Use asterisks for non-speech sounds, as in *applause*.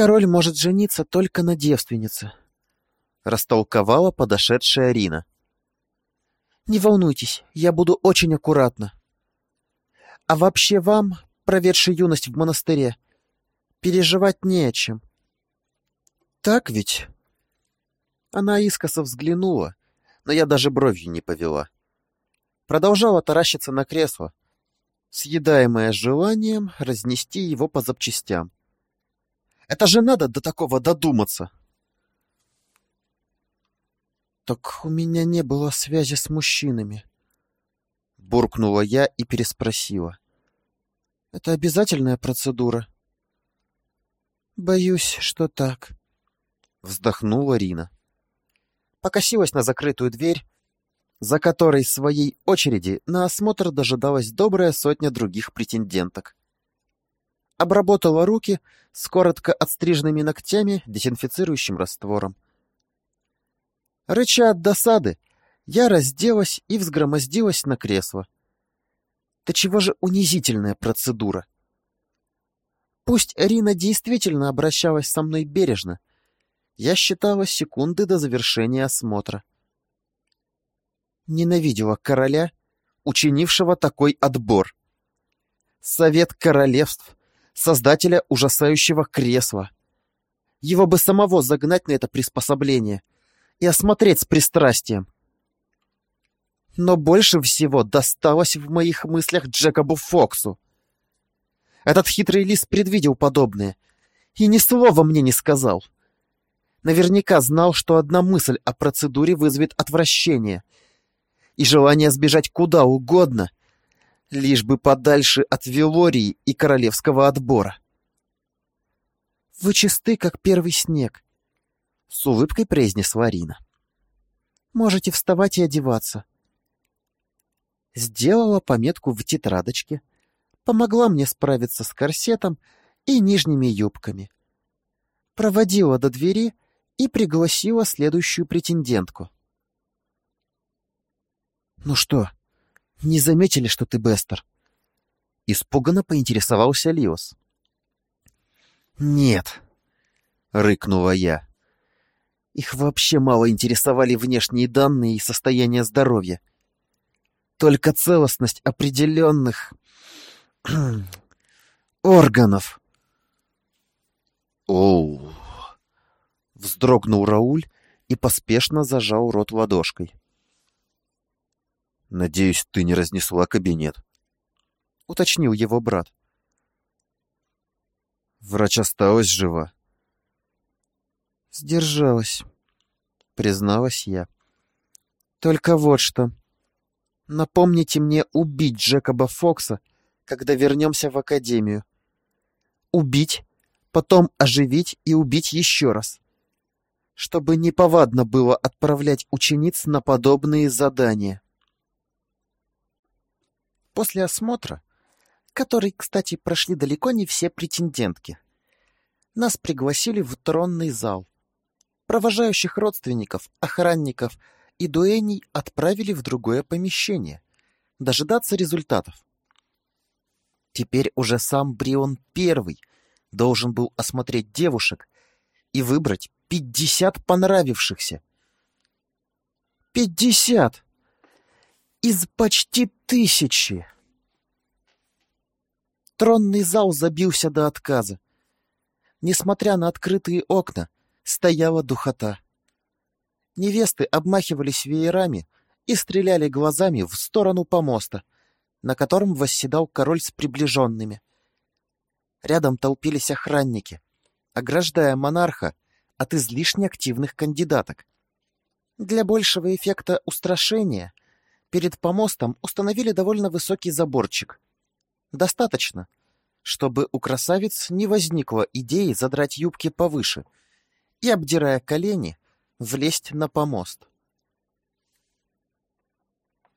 король может жениться только на девственнице, растолковала подошедшая Рина. Не волнуйтесь, я буду очень аккуратна. А вообще вам, проведший юность в монастыре, переживать не о чем. Так ведь? Она искоса взглянула, но я даже бровью не повела. Продолжала таращиться на кресло, съедаемое желанием разнести его по запчастям. Это же надо до такого додуматься. Так у меня не было связи с мужчинами. Буркнула я и переспросила. Это обязательная процедура? Боюсь, что так. Вздохнула Рина. Покосилась на закрытую дверь, за которой в своей очереди на осмотр дожидалась добрая сотня других претенденток. Обработала руки с коротко отстриженными ногтями дезинфицирующим раствором. Рыча от досады, я разделась и взгромоздилась на кресло. Да чего же унизительная процедура? Пусть Рина действительно обращалась со мной бережно, я считала секунды до завершения осмотра. Ненавидела короля, учинившего такой отбор. Совет королевств, создателя ужасающего кресла. Его бы самого загнать на это приспособление — и осмотреть с пристрастием. Но больше всего досталось в моих мыслях Джекобу Фоксу. Этот хитрый лис предвидел подобное и ни слова мне не сказал. Наверняка знал, что одна мысль о процедуре вызовет отвращение и желание сбежать куда угодно, лишь бы подальше от Велории и королевского отбора. Вы чисты, как первый снег, с улыбкой произнесла Рина. Можете вставать и одеваться. Сделала пометку в тетрадочке, помогла мне справиться с корсетом и нижними юбками. Проводила до двери и пригласила следующую претендентку. «Ну что, не заметили, что ты Бестер?» Испуганно поинтересовался Лиос. «Нет», — рыкнула я. Их вообще мало интересовали внешние данные и состояние здоровья. Только целостность определенных *clears throat* органов. Оу! Вздрогнул Рауль и поспешно зажал рот ладошкой. «Надеюсь, ты не разнесла кабинет», — уточнил его брат. «Врач осталась жива», Сдержалась, призналась я. Только вот что. Напомните мне убить Джекоба Фокса, когда вернемся в академию. Убить, потом оживить и убить еще раз. Чтобы неповадно было отправлять учениц на подобные задания. После осмотра, который, кстати, прошли далеко не все претендентки, нас пригласили в тронный зал. Провожающих родственников, охранников и дуэней отправили в другое помещение. Дожидаться результатов. Теперь уже сам Брион Первый должен был осмотреть девушек и выбрать пятьдесят понравившихся. Пятьдесят! Из почти тысячи! Тронный зал забился до отказа. Несмотря на открытые окна, стояла духота. Невесты обмахивались веерами и стреляли глазами в сторону помоста, на котором восседал король с приближенными. Рядом толпились охранники, ограждая монарха от излишне активных кандидаток. Для большего эффекта устрашения перед помостом установили довольно высокий заборчик. Достаточно, чтобы у красавиц не возникло идеи задрать юбки повыше — и, обдирая колени, влезть на помост.